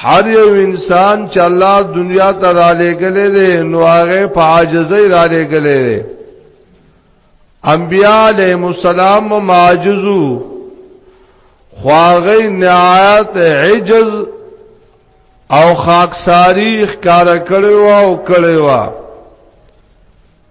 هر یو انسان چې الله دنیا ته را لېګلې دي نو هغه په عاجزۍ را لېګلې دي انبیاء علیهم السلام معجزو خواغی نعایت عجز او خاکساری ښکارا کړو او کړو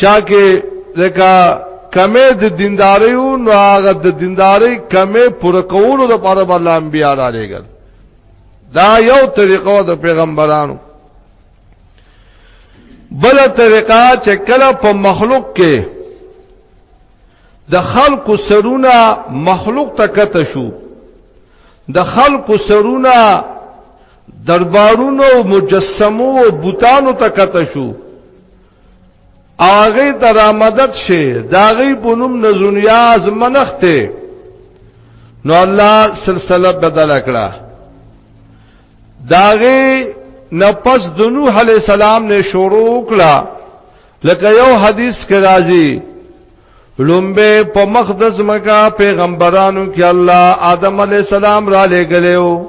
چا کې لکه کمه د دینداري او نو هغه د دینداري کمه پر کولو د پاره بل انبیا را لګل دا یو طریقو د پیغمبرانو بل طریقه چې کله په مخلوق کې د خلق سرونه مخلوق ته کته شو د خلق سرونه دربارونو مجسمو او بوتانو ته کته شو آغی ترا مدد شه داغی بنوم نزونیاز منخته نو الله سلسله بدل کړه داغی نپس دنو علی السلام نه شروع کړه لکه یو حدیث کې راځي لومبه په مقدس مکه پیغمبرانو کې الله آدم علی السلام را لګلو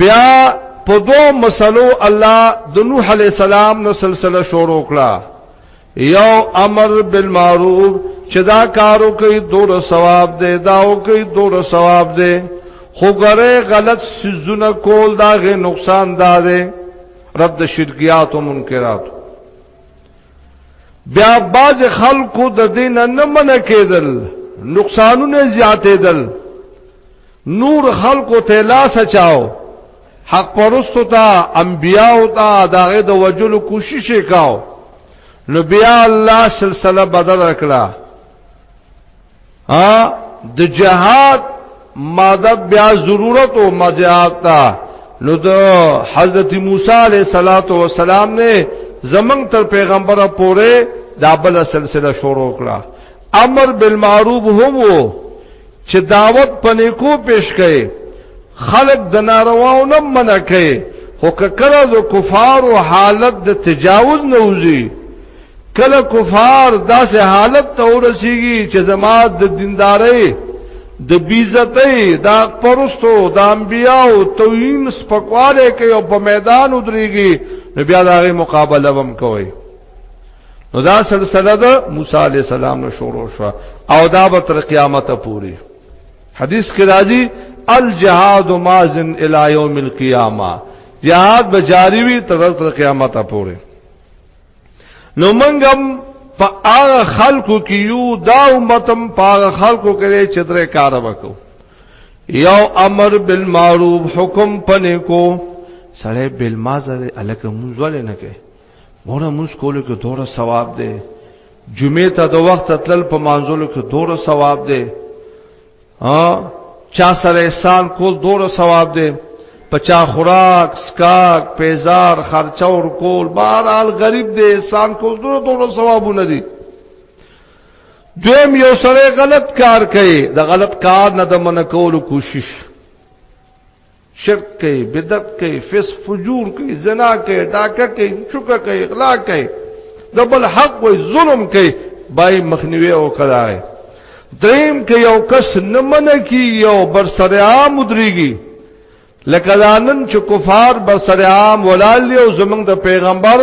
بیا په دوه مسلو الله د نوح علی السلام نو سلسله شروع کړه یو امر بالمعروف چې دا کارو کوي دور ثواب دی داو کوي دور ثواب دی خو ګره غلط سيزونه کول دا غي نقصان دا دی رد شرکیات او منکرات بیا باز خلکو د دین نه منع کېدل نقصانونه زیاتېدل نور خلقو ته لاس چاو حق پرستو ته انبیاو ته داغه د وجلو کوشش وکاو نو بیا الله سلسله بدل کړه ا د جهاد ماده بیا ضرورت او مجاهد تا نو د حضرت موسی علیہ الصلات والسلام نے زمنګ تر پیغمبره پوره دا بل سلسله شروع کړه امر بالمعروف هم وو چې دعوت پنې کو پیش کړي خلق د نارواو نه منع کړي خو کله د کفار او حالت د تجاوز نه وځي کله کفار داسې حالت ته ورسیږي چې زما د دیندارۍ د بیزتۍ دا پرستو د انبیاو توهین سپکواله کوي او په میدان ودرېږي نو بیا دا غي مقابله وم کوي نو دا سلسله د موسی علی السلام نو شروع شو او دا به تر قیامت پوری حدیث کې راځي الجهاد مازن الی یوم القیامه جهاد به جاری وي تر تر قیامت پوری نو منګم په هغه خلکو کې یو دا امتم په هغه خلکو کې چې درې کار وکړو یو امر بالمعروف حکم پنه کو سړی بالمازه الکه مونږ ولې نه کوي ګوره موږ کولو کې دوره ثواب دی جمعه ته د وخت تل په مانځلو کې دوره ثواب دی ها چا سره احسان کول دوره ثواب دی پچا خوراک سکاک پیزار خرچه ور کول بهرحال غریب دی احسان کول دوره دوره ثوابونه دي دویم یو سره غلط کار کوي د غلط کار نه د من کولو کوشش شرک کوي بدعت کوي فسق فجور کوي زنا کوي ډاکه کوي چوکه کوي اغلا کوي دبل حق وي ظلم کوي بای مخنیوي او کړای دریم کې یو کس نه من کی یو بر سر عام مدریږي لکه دانن چې کفار بر سر عام ولال او زمنګ د پیغمبر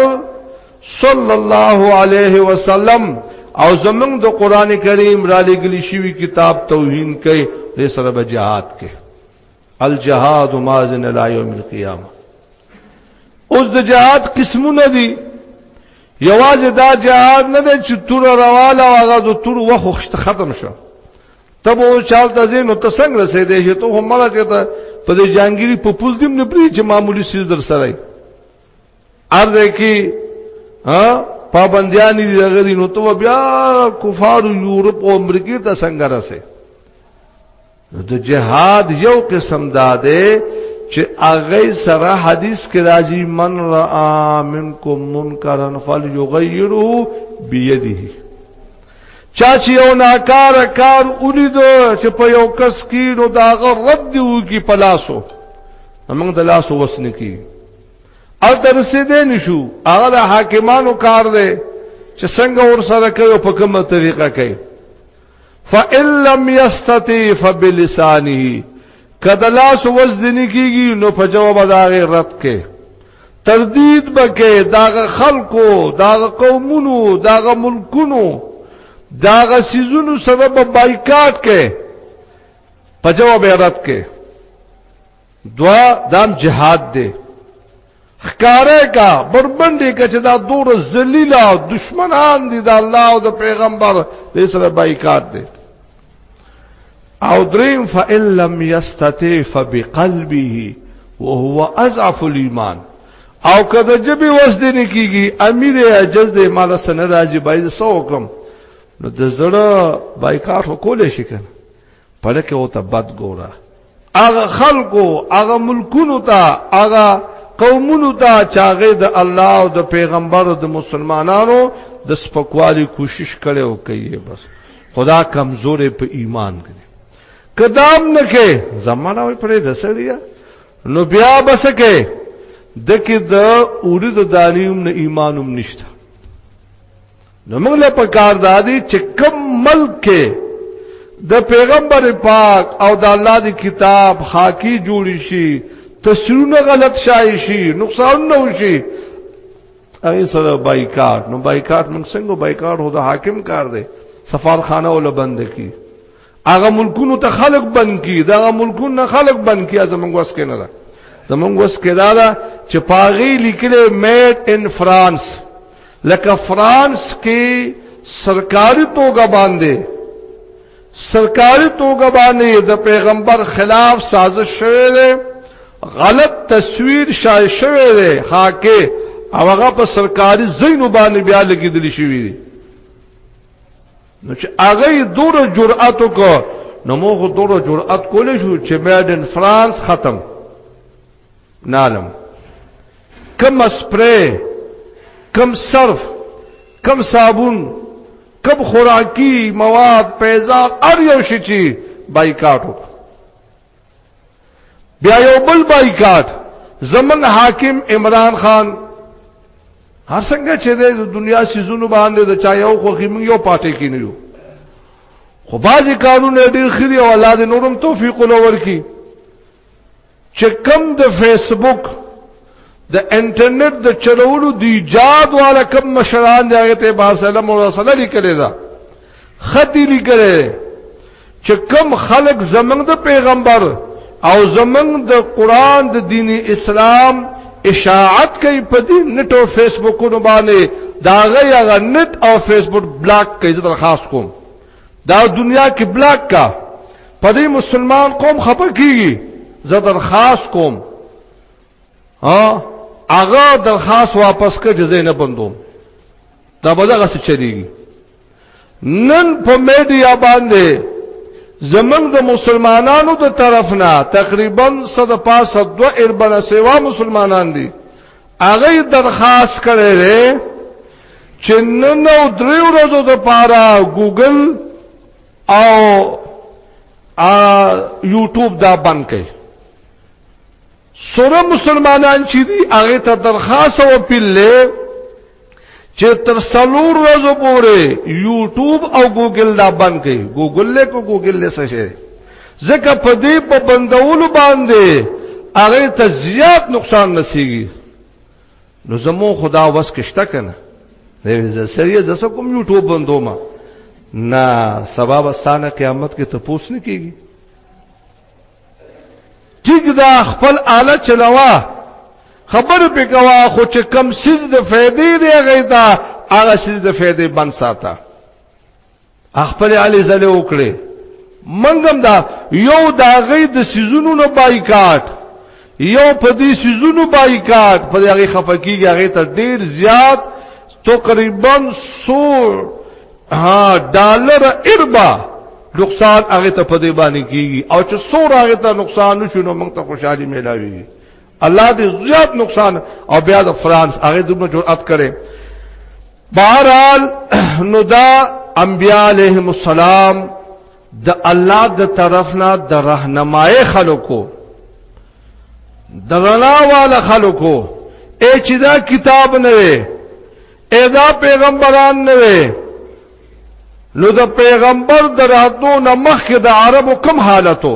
صلی الله علیه وسلم او زمنګ د قران کریم را لګلی شوی کتاب توهین کوي د سره به jihad کوي الجهاد مازن لا یوم القیامه اوس د جهاد قسمونه دي یوازې دا جهاد نه دی چې تور رواله او هغه د تور وخت ختم شو تب او چال تزه نو ته څنګه رسیدې چې ته هم مله کې ته په دې جانګيري په پوز دیم نه پری چې معمولی سیز در سره ارزه کې ها پابندیان دي دغه دي نو ته بیا کفار یورپ او امریکا ته څنګه رسې نو د جهاد یو قسم داده چې اغه سره حدیث کې راځي من را منکم منکرا فليغيره بيده چا چې یو ناکار کار ولید چې په یو کس کې نو داغه رد دی وکي پلاسو موږ د لاسو وسنه کی او درسه دې نشو هغه د حاکمانو کار دی چې څنګه ور سره کوي په کومه طریقه کوي فان لم يستطيع فبلسانه کدا لاس وز دنی کیږي نو په جواب دا غیر رد کې تردید بکې دا خلکو دا قومونو دا ملکونو دا سيزونو سبب بایکاټ کې په جواب رد کې دوا دام جهاد دی خکاره کا بربندې کا چې دا دور ذلیلا دشمنان دي د الله او د پیغمبر د سره بایکاټ دي او دریم فإن لم يستطع فبقلبه وهو اضعف الايمان او کده جبي وس دي نه کیږي امیر عجز دې مال سره راځي باید سو حکم نو د زړه بایکاټ وکول شي کنه پړکه او ته بد ګوره هغه خلکو هغه ملکونو ته هغه قومونو ته چاغه د الله او د پیغمبر او د مسلمانانو د سپکوالي کوشش کړي او کوي بس خدا کمزورې په ایمان کې کدام نه کې زمانہ وي پرې د سړیا نو بیا بس کې دکې د اورید دانیم نه ایمانوم نشته نو موږ له پکار دادی چې کم ملک کې د پیغمبر پاک او د الله دی کتاب خاکی جوړ شي تفسیرونه غلط شای شي نقصان نه وشي هغه سره بایکاټ نو بایکاټ موږ څنګه بایکاټ هو د حاکم کار دی سفارخانه ول بند کی هغه ملکونو ته خلق بند کی دا ملکونو نه خلق بند کی زمونږ وس کې نه ده زمونږ وس کې دا ده چې پاغي لیکلې میډ ان فرانس لکه فرانس کې سرکاري توګه باندې سرکاري توګه باندې د پیغمبر خلاف سازش شوه دی غلط تصویر شای شوه دی حاکه او هغه په سرکاري زینو باندې بیا لګیدل شوی دی نو چې هغه دور جرأت وکړ نو موږ دور جرأت کولې شو چې میډن فرانس ختم نالم کم سپری کم صرف کم صابون کم خوراکی مواد پیزار ار یو شي چې بایکاټ وکړ بیا یو بل بایکاټ زمنګ حاکم عمران خان هر څنګه چې د دنیا سيزونو باندې د چا یو خو خیم یو پاتې کینیو خو بازي کارونه ډیر خري او الله دې نورم توفیق ولور کی چې کم د فیسبوک د انټرنیټ د چلولو د ایجاد والا کم مشران دی هغه ته باسلام او رسول لیکلی دا خدي لیکلی چې کم خلق زمنګ د پیغمبر او زمنګ د قران د دین اسلام اشاعت کوي په دې نت او فیسبوکونو باندې دا غیغه نت او فیسبوک بلاک کوي زه درخواست کوم دا دنیا کې بلاک کا په دې مسلمان قوم خپه کیږي زه درخواست کوم ها هغه درخواست واپس کړ جزې نه بندو دا به دغه څه چلیږي نن په میډیا باندې زمنګ د مسلمانانو د طرف نه تقریبا صد پاسه دو اربن سیوا مسلمانان دي هغه درخواست کړي لري چې نن او درې ورځې د پاره ګوګل او یوټیوب دا بند کړي سره مسلمانان چې دي هغه ته درخواست او پیلې چې تر څلور ورځې پورې یوټیوب او ګوګل دا بند کړي ګوګل له کو ګوګل له څه شي ځکه په دې په بندولو باندې هغه ته زیات نقصان نصیږي نو زمو خدا وس کشته کنه زه سریه زسه کوم یوټیوب بندوم نه سبب استانه قیامت کې ته پوس نه کیږي ټیک دا خپل آله چلوا خبر په کوا خو چې کم سیز د فائدې دی غیتا هغه سیز د فائدې بند ساته خپل علی زله وکړي منګم دا یو دا غي د سیزونو نه بایکاټ یو په دې سيزونو بایکاټ په هغه خفقېږي هغه ته ډیر زیات تقریبا 100 ها ډالر اربا نقصان هغه ته په دې باندې کیږي او چې سور هغه ته نقصان نشو نو موږ ته خوشحالي ملاويږي الله دې زیات نقصان او بیا د فرانس هغه دومره جرأت کړي بهرحال نو دا انبیاء علیهم السلام د الله د طرف نه د راهنمای خلکو د رڼا والا خلکو اے چې دا کتاب نه وي اے دا پیغمبران نه وي نو د پیغمبر دراتو نه مخکې د عربو کم حالتو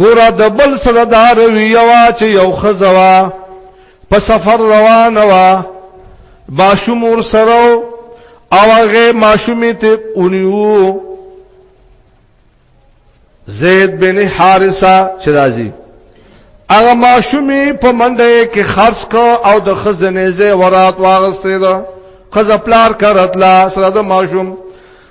ګورا د بل سره دا رویه وا چې یو خزوا په سفر روان وا ماشوم ور سره او هغه ماشومې ته اونیو زید بن حارثه چې راځي هغه ماشومې په منډه کې خرڅ کو او د خزنې زې ورات واغستې ده خزپلار کرتلا سره د ماشوم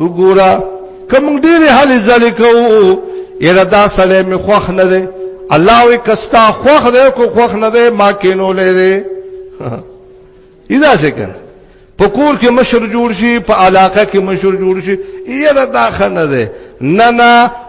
وګوره کوم ډېر حل ځلې کو یره دا سړی می خوخ نه دی الله وی کستا خوخ دی کو خوخ نه دی ما کینو لري ادا څه کړ په کور کې مشر جوړ شي په علاقه کې مشر جوړ شي یره دا خنه دی نه نه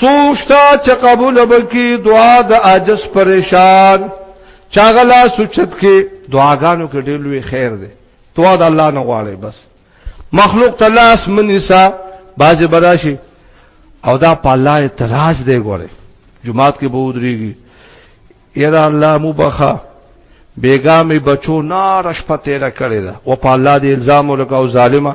سوشتا چې قبول بکی دعا د عاجز پریشان چاغلا سوچت کې دعاګانو کې ډېر لوی خیر دی دعا د الله نه غواړي بس مخلوق تلاس منسا باز براشي او دا پالای تراش دی ګوره جمعات کې به ودرېږي یرا الله مبخا بیګا می بچو نارش پته را کړی دا او په الله دې الزام ورکاو ظالما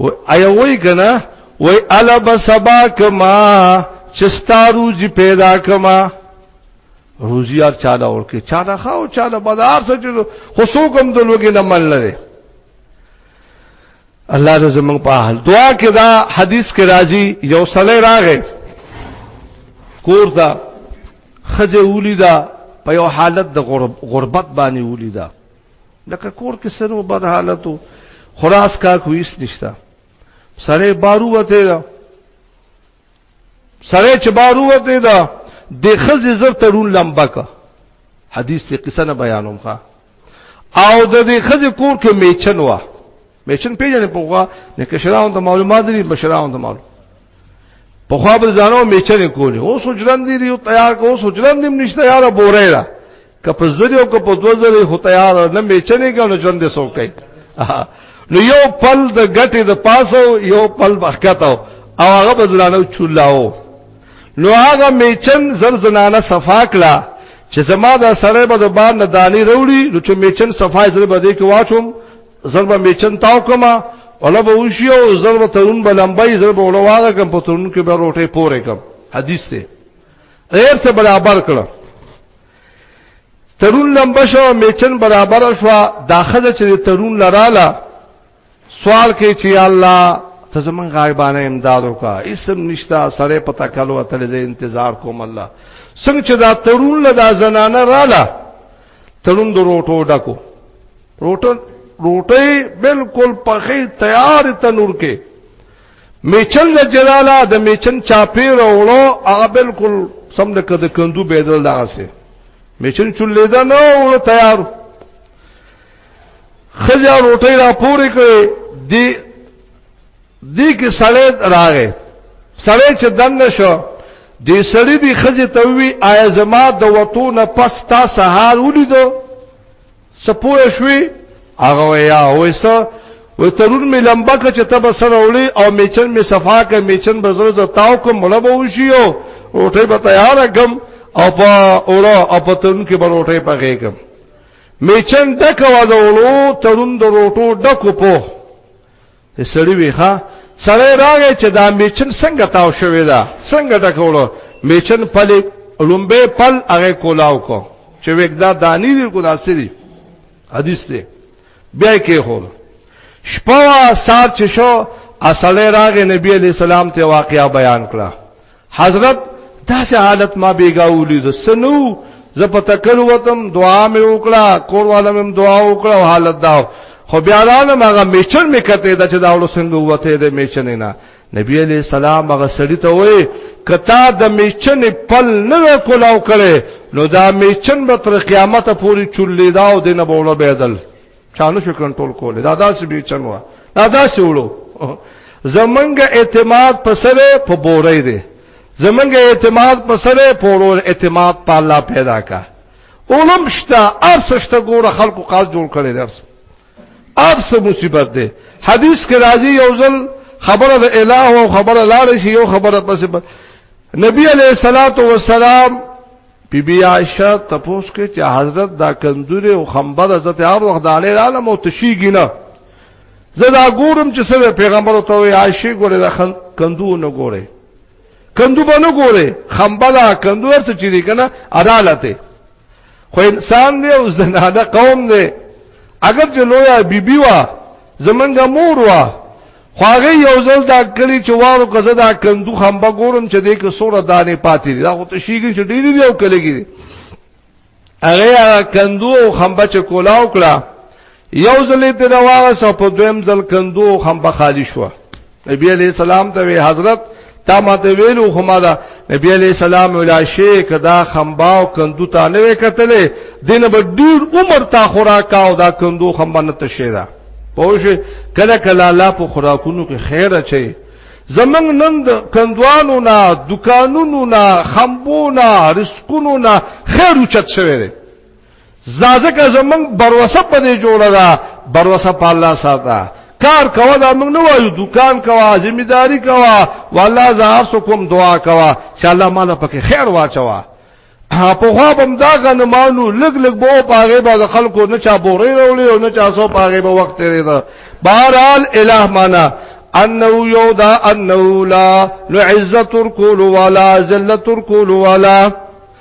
و ایا وای کنه وای الا بسبا کما چستا روزی پیدا کما روزی ار چاله ورکه چاله خاو چاله بازار سره خو سو کوم د لوګي نه مل لري الله دې زمونږ په حال دعا کې دا حدیث کې راځي یو سړی راغی کور دا خځه ولیدا په یو حالت د غربت باندې ولیدا لکه کور کې سنو بد حالتو خلاص کا کوي اس نشتا سره بارو وته دا سره چې بارو وته دا د خزې زر ترون لمبا کا حدیث ته قصه نه بیانوم ښا او د دې خزې کور کې میچن وا میچن پیژنې پوغا نه کشراون د معلومات لري بشراون د معلومات په خوا بل ځانو میچن کولې اوس حجران دي یو تیار کو اوس حجران دې نشته یاره بورې را که په زری او که په دو زری هو تیار نه میچنې کنه ژوند دې سو کوي نو یو پل د غټي د پاسو یو پل بخکته او هغه بزلانو چولاو نو هغه میچن زر زنانه صفا کړه چې زما د سره به د بار نه دانی وروړي نو چې میچن صفای زر به دې کې واچوم زر به میچن تاو کما ولا به وشي او زر به ترون به لمبای زر به ولواغه کم په ترون کې به روټه پورې کم حدیث ته غیر څه برابر کړه ترون لمبه شو میچن برابر شو داخله چې ترون لراله سوال کوي چې الله ته زمون غایبانه امداد وکا اسم نشتا سره پتا کلو اتل زه انتظار کوم الله څنګه چې دا ترون له دا زنانه رااله ترون د روټو ډکو روټو روټي بالکل پخې تیار تنور کې میچن د جلاله د میچن چاپیر وړو هغه بالکل سم د کده کندو بيدل دغه سي میچن چولې دا نه وړو تیار خزیا روټي را پورې کړې دی دی کې سړې راغې سړې چې دن شو دی سړې دی خزې ته وی آیا زما د وتو نه پس تا سهار ولیدو سپوه شوي هغه ویا وېس و ترون می لمبا که چې تب سره وړي او میچن می صفا که میچن بزر ز تاو کوم مړه به وشيو روټي به تیار کم او په اورا او په ترون کې به روټي پخې کم میچن ډک وازولو ترون د روټو ډکو په سړی وی ښا سړی راغی چې دا میچن څنګه تاو شوې ده څنګه ټکولو میچن پل لومبه پل هغه کولاو کو چې وګدا دانی لري کو داسري حدیث دی بیا کې هو شپه سات چې شو اصله راغې نبی علی سلام ته واقعیا بیان کړه حضرت داسې حالت ما بیګاولی د سنو زه په تکل وتم دعا مې وکړه کور والم هم دعا وکړه او حالت دا خو بیا رانم هغه میچن مې کته دا چې دا ول څنګه وته د میچن نه نبی علی السلام هغه سړی ته وې کتا د میچن پل نه کولاو کړي نو دا میچن به تر قیامت پورې چولې دا او دینه بوله بدل چانه شو کنټرول کول دا داسې به چنوا دا داسې وړو زمنګ اعتماد په سره په بورې دی زمنګ اعتماد په سره په ورور اعتماد په الله پیدا کا اولم شتا ارس شتا ګوره خلکو قاز جوړ کړي درس ارس مصیبت دی حدیث کې راځي یو ځل خبره د الٰه او خبره لار شي یو خبره پس نبی علیہ الصلوۃ والسلام بی بی عائشہ تپوس کې چې حضرت دا کندوري او خمبر حضرت هر وخت د علی عالم او تشیږي نه زه دا ګورم چې سره پیغمبر ته وي عائشه ګوره دا کندو نه ګوره کندو به نه ګوره خمبلا کندو ورته چې دی کنه عدالت خو انسان دی او زناده قوم دی اگر چې لویا بیبي وا زمنګ مور وا خواغه یو ځل دا کړی چې وارو کزه دا کندو خمبه ګورم چې دې کې سوره دانې پاتې دي دا خو ته شیګی چې ډېری دی او کلهږي هغه کندو او خمبه چې کولاو کړه یو ځل ته دا واره سو په دویم ځل کندو خمبه خالی شو نبی علیہ السلام ته حضرت تا ما ته ویلو خو ما دا نبی علی سلام ولا شی کدا خمباو کندو تا نه وکتلې دین به ډیر عمر تا خوراک او دا کندو خمبا نه تشه دا پوش کله کله الله په خوراکونو کې خیر اچي زمنګ نن د کندوانو نه دکانونو نه خمبو نه رزقونو نه خیر اوچت شوی دی ځکه زمنګ بروسه په دې جوړه ده بروسه په الله ساته کار کوا دا موږ نه وایو دکان کوا ځمېداري کوا والله زهر سو کوم دعا کوا چې الله مال پکې خیر واچوا په خوا بم دا غنمانو لګ لګ بو پاغه با خلکو نه چا بورې وروړي او نه چا سو پاغه به وخت لري دا بهرحال الہ معنا انه یو دا انه لا لعزت الکول ولا ذلت الکول ولا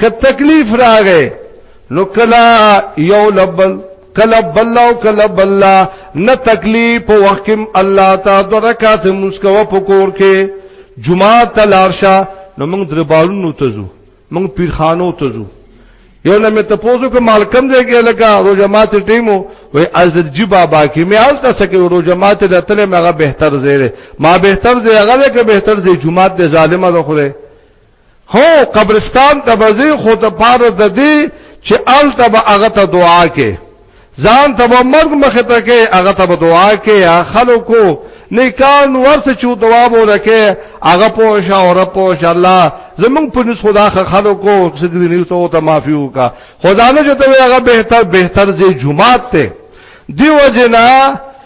که تکلیف راغې نو کلا یو لبل کلا بل او کلا بل نه تکلیف په وخت کې الله تعالی د رکعات مسکو په کور کې جمعه تلارشا نو موږ دربارونو ته ځو موږ پیرخانو ته ځو یو نه مې ته پوزو کې مالکم دی کې لکه روزه ماته ټیمو وای عزت جی بابا کې مې حال تاسو کې روزه ماته دتلې مې هغه بهتر زیره ما بهتر زیره هغه کې بهتر زی جمعه د ظالمه ده خوره هو قبرستان ته بزی خو ته پاره د دې چې ال ته به هغه ته دعا کې ځان ته به مرګ مخه ته کې هغه ته به دعا کې یا خلکو نیکان ورته چو دعا ورکه هغه پوښه او رب پوښه الله زمون په نس خدا خلکو سګرینیو ته ته معافي وکا خدا نه چې ته هغه بهتر بهتر زی جمعات ته دیو جنا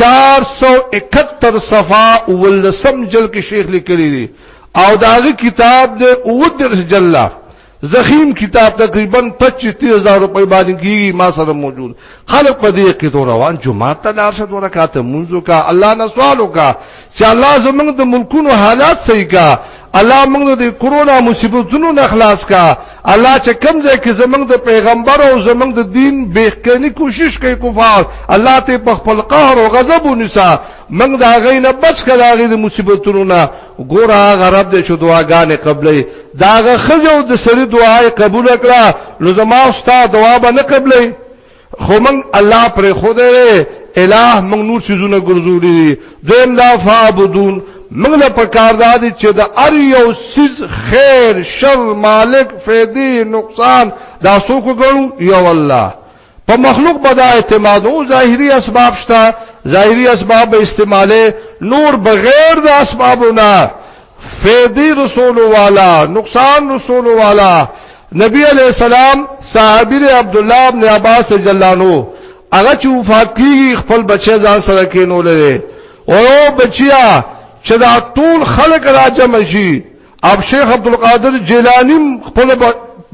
471 صفحه ولسم جل کې شیخ لیکلی دی او داغه کتاب دې او درس جلا زخیم کتاب تقریبا 25000 روپۍ باندې کیږي ما سره موجود خلک په دې کې تو روان جمعه ته لار شد ورکاته منځو کا الله نه سوالو کا چې الله زمونږ د ملکونو حالات صحیح کا الله موږ د کرونا مصیبتونو نه خلاص کا الله چې کم ځای کې زمونږ د پیغمبر او زمونږ د دین بهکنی کوشش کوي کفار الله ته په خپل قهر او غضب ونسا موږ دا غي نه بچ کړه غي د مصیبتونو نه ګور هغه رب دې چې دعاګانې قبلې دا غخځو د سری دعای قبول کړه لزما استاد دعا به نه قبلې خو من الله پر خود لري الہ موږ نور سيزونه ګرځولې دي دویم دا فعبدون موږ له پکار دادي چې د ار یو سیز خیر شر مالک فیدی نقصان دا څوک ګړو یو الله په مخلوق بدا اعتماد او ظاهري اسباب شته ظاهري اسباب استعماله نور بغیر د اسبابونه فیدی رسول والا نقصان رسول والا نبی علیہ السلام صحابی دی عبداللہ ابن عباس جلانو هغه چې وفات کیږي خپل بچی ځان سره کینول لري او بچیا چې دا ټول خلک راجم شي اب شیخ عبد القادر جیلانی خپل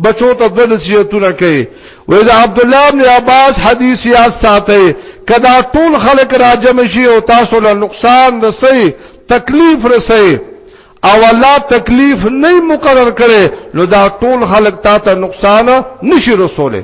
بچو ته د نصیحتونه کوي وې دا عبد الله ابن عباس حدیث یاد ساتي کدا ټول خلک راجم شي او تاسو له نقصان رسي تکلیف رسي او الله تکلیف نه مقرر کړي نو دا ټول خلق تا ته نقصان نشي رسوله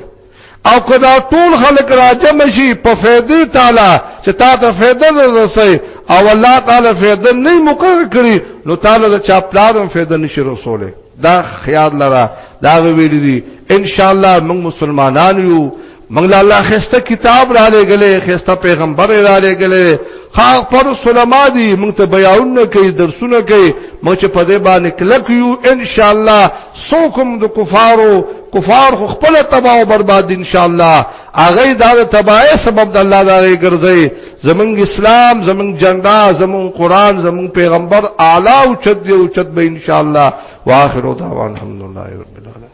او کدا ټول خلق راجم شي په فیدې تعالی چې تا ته فیده رسي او الله تعالی فیده نه مقرر کړي نو تعالی د چا پلان فیده نشي رسوله دا خیال لرا دا ویل دي ان شاء الله موږ مسلمانان یو موږ له الله خسته کتاب را لګلې خسته پیغمبر را لګلې خاغ پر سلما دي موږ ته بیانونه کوي درسونه کوي موږ چې په دې باندې کلک یو ان شاء الله سوکم د کفارو کفار خو خپل تباہ او برباد ان شاء الله اغه دا تباہ سبب د الله دا ګرځي زمونږ اسلام زمونږ جندا زمونږ قران زمونږ پیغمبر اعلی او چد او چد به ان شاء الله واخر دعوانا الحمدلله رب العالمین